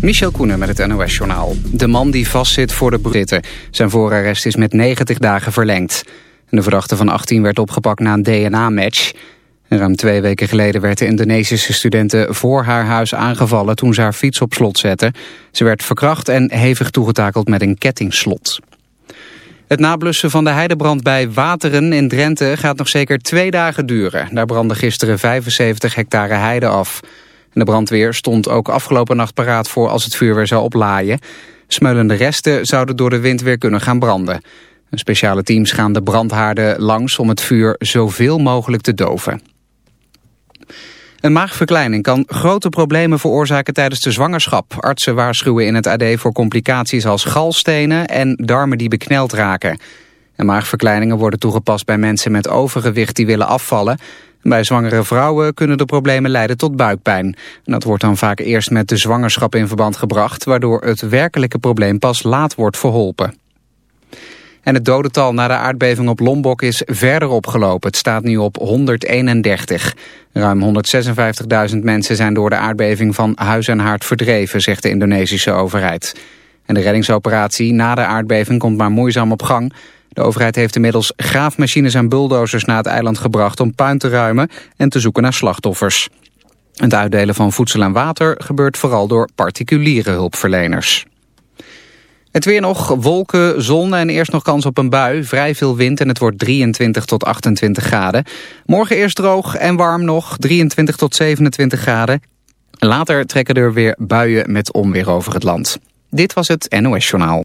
Michel Koenen met het NOS-journaal. De man die vastzit voor de Britten. Zijn voorarrest is met 90 dagen verlengd. De verdachte van 18 werd opgepakt na een DNA-match. Ruim twee weken geleden werd de Indonesische studenten voor haar huis aangevallen... toen ze haar fiets op slot zette. Ze werd verkracht en hevig toegetakeld met een kettingslot. Het nablussen van de heidebrand bij Wateren in Drenthe gaat nog zeker twee dagen duren. Daar brandde gisteren 75 hectare heide af. De brandweer stond ook afgelopen nacht paraat voor als het vuur weer zou oplaaien. Smeulende resten zouden door de wind weer kunnen gaan branden. Speciale teams gaan de brandhaarden langs om het vuur zoveel mogelijk te doven. Een maagverkleining kan grote problemen veroorzaken tijdens de zwangerschap. Artsen waarschuwen in het AD voor complicaties als galstenen en darmen die bekneld raken. En maagverkleiningen worden toegepast bij mensen met overgewicht die willen afvallen. Bij zwangere vrouwen kunnen de problemen leiden tot buikpijn. En dat wordt dan vaak eerst met de zwangerschap in verband gebracht... waardoor het werkelijke probleem pas laat wordt verholpen. En het dodental na de aardbeving op Lombok is verder opgelopen. Het staat nu op 131. Ruim 156.000 mensen zijn door de aardbeving van huis en haard verdreven, zegt de Indonesische overheid. En de reddingsoperatie na de aardbeving komt maar moeizaam op gang. De overheid heeft inmiddels graafmachines en bulldozers naar het eiland gebracht om puin te ruimen en te zoeken naar slachtoffers. Het uitdelen van voedsel en water gebeurt vooral door particuliere hulpverleners. Het weer nog, wolken, zon en eerst nog kans op een bui. Vrij veel wind en het wordt 23 tot 28 graden. Morgen eerst droog en warm nog, 23 tot 27 graden. Later trekken er weer buien met onweer over het land. Dit was het NOS Journaal.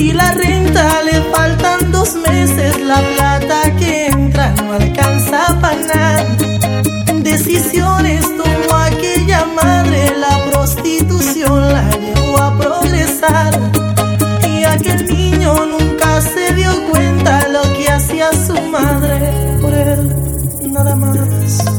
y la renta le faltan dos meses, la plata que entra no alcanza para nada. Decisiones tomó aquella madre, la prostitución la llevó a progresar y aquel niño nunca se dio cuenta lo que hacía su madre por él, nada más.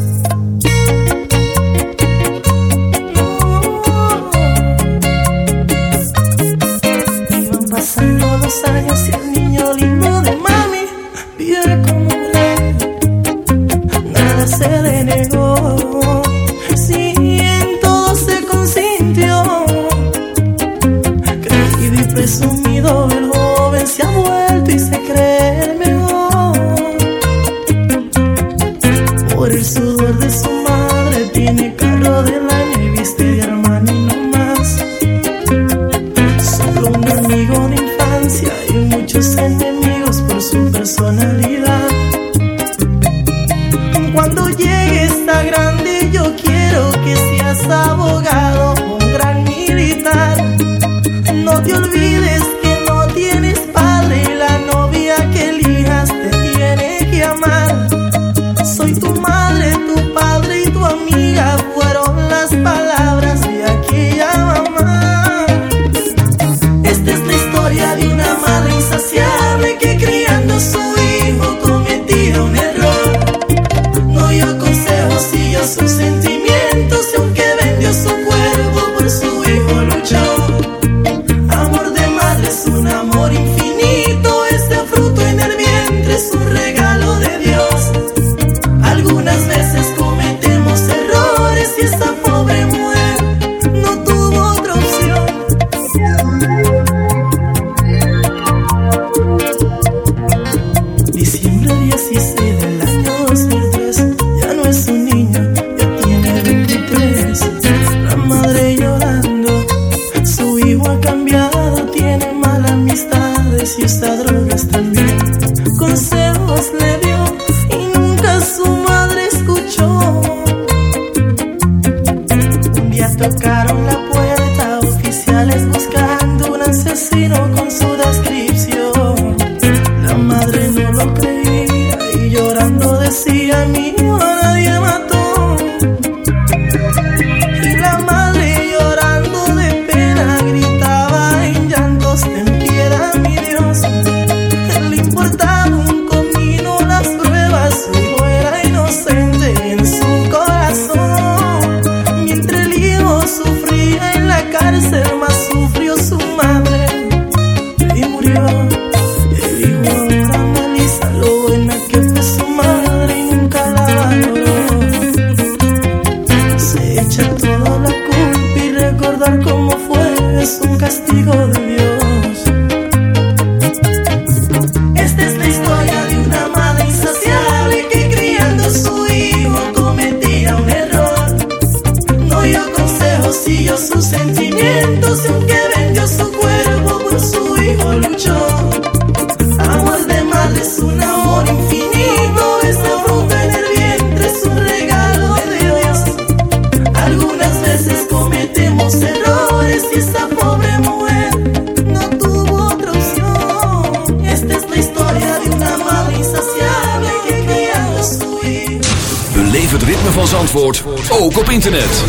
van Zandvoort ook op internet.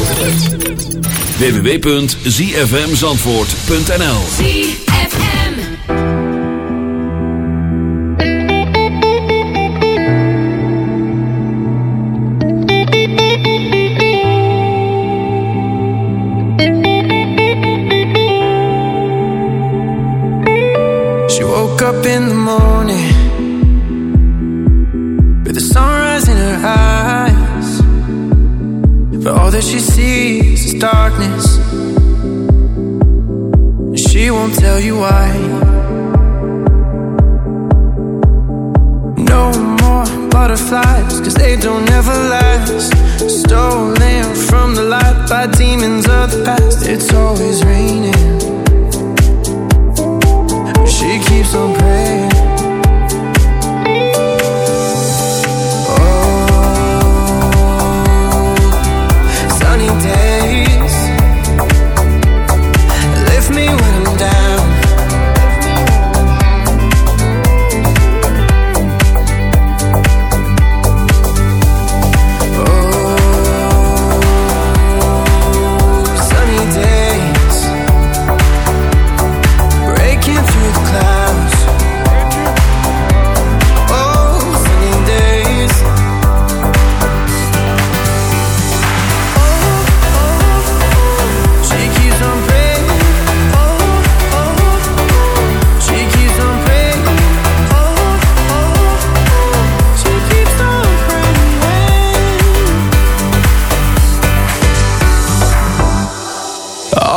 www.zfmzandvoort.nl ZFM She woke up in the morning tell you why. No more butterflies, cause they don't ever last.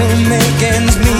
to make ends meet.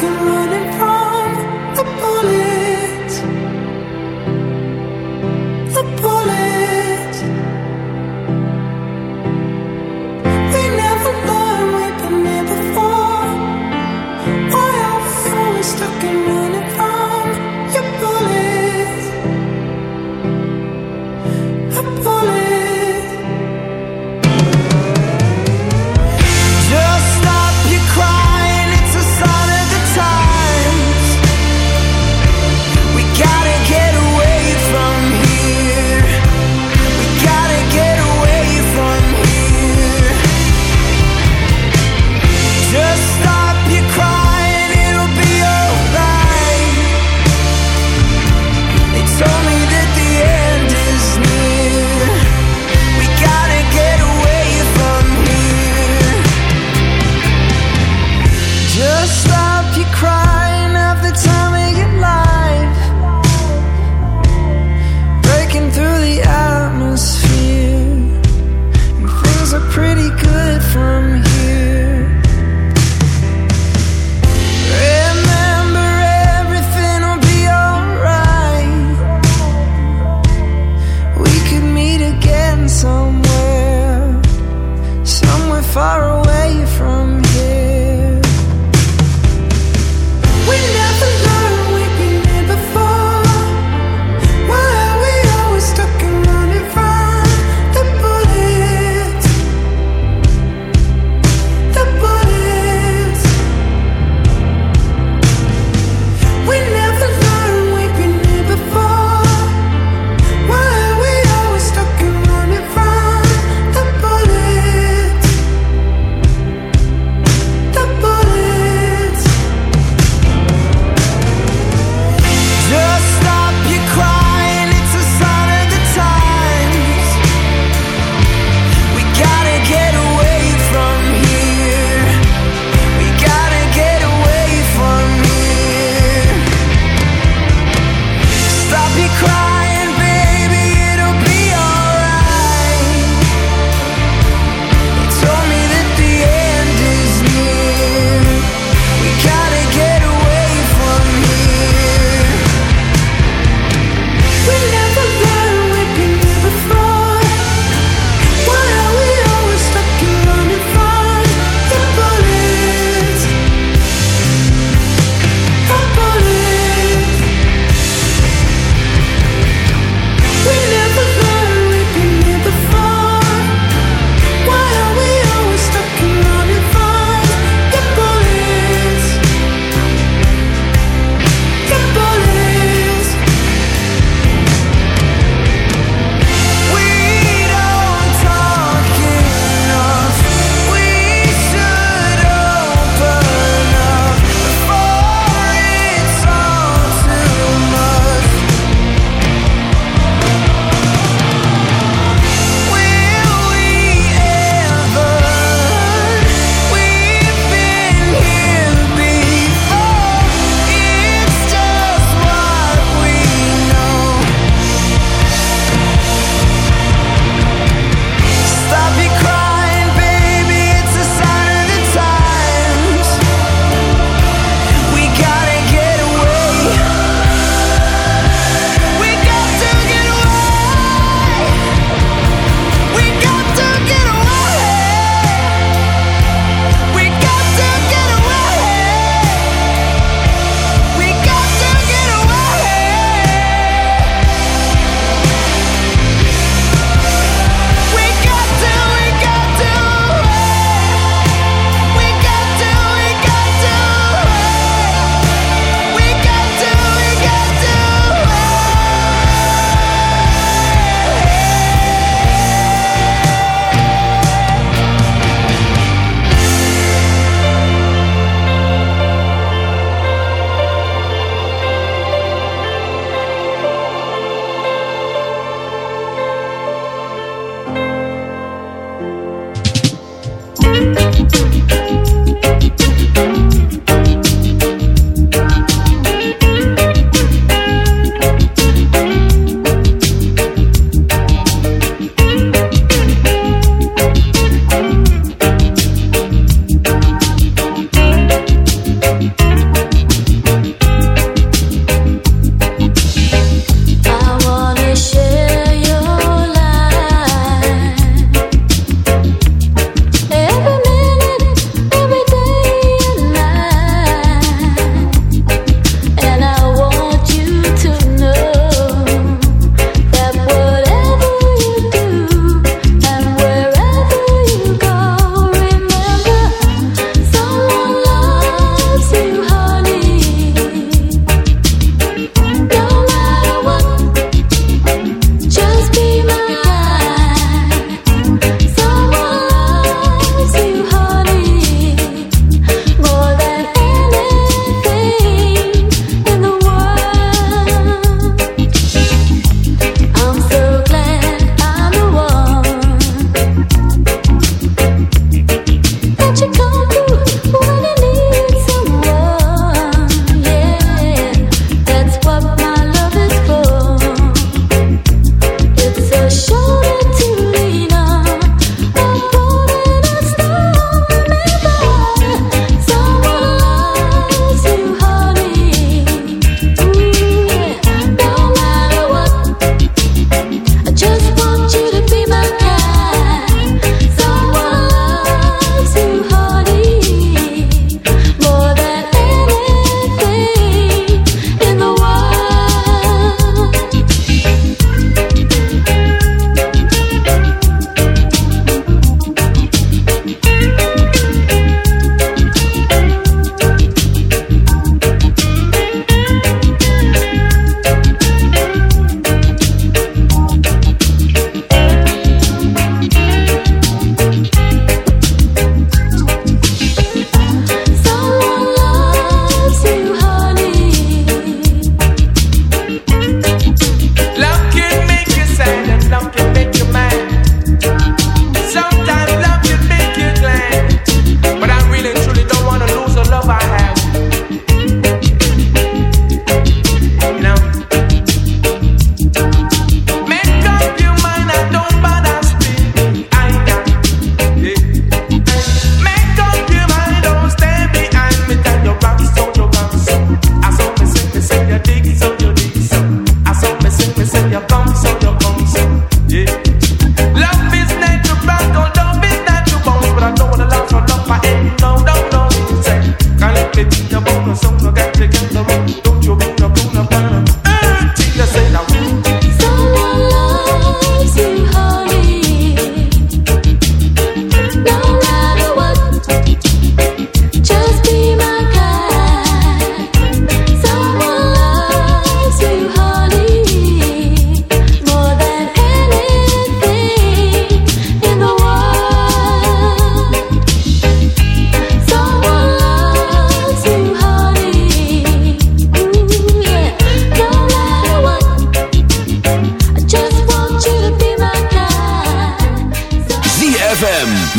can run.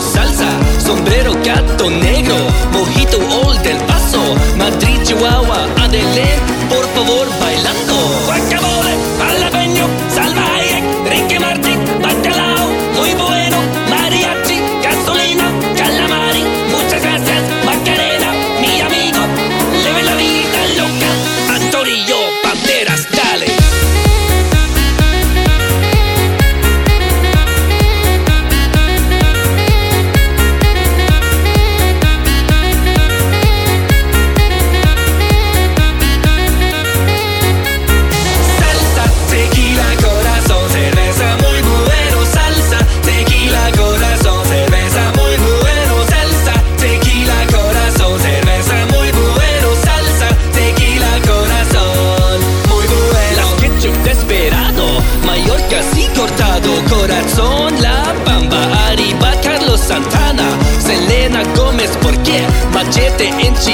Salsa, Sombrero, Gato Negro, the inches.